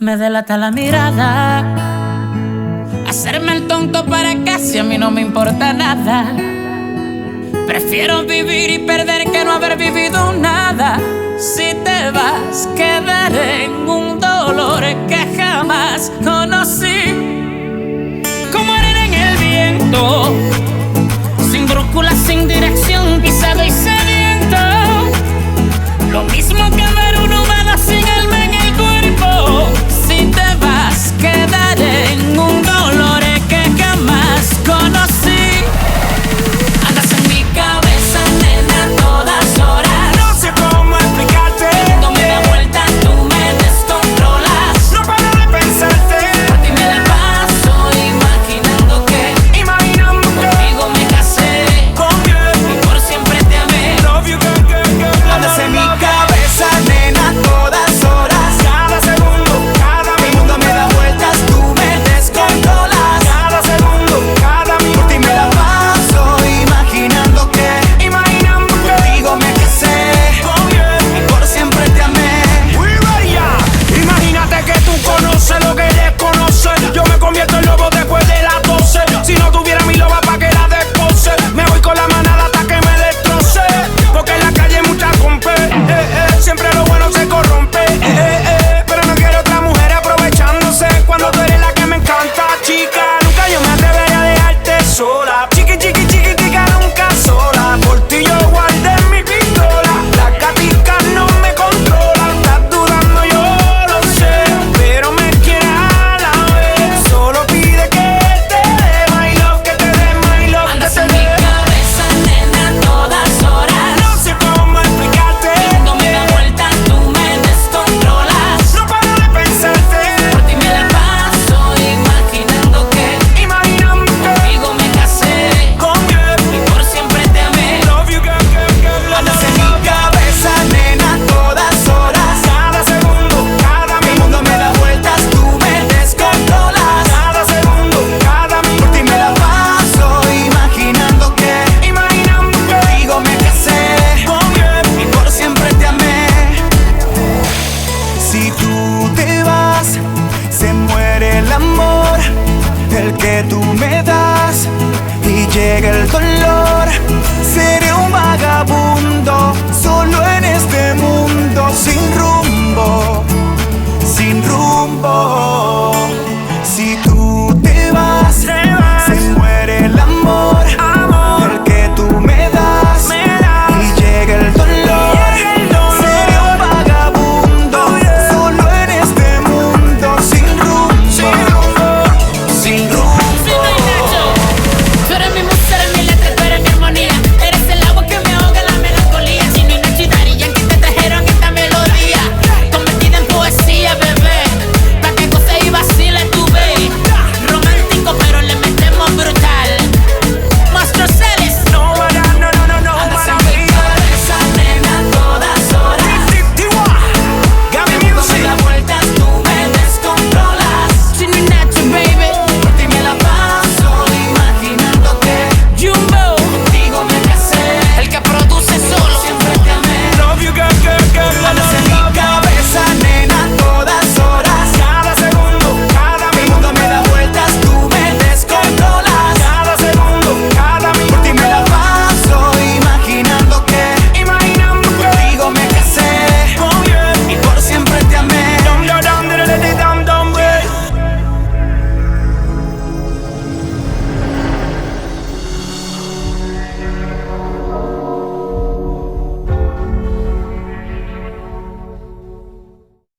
me delata la mirada. Hacerme el tonto para casi a mí no me importa nada. Prefiero vivir y perder que no haber vivido nada. Si te vas, quedaré en un dolor que jamás te vas, se muere el amor, el que tú me das, y llega el dolor, seré un vagabundo.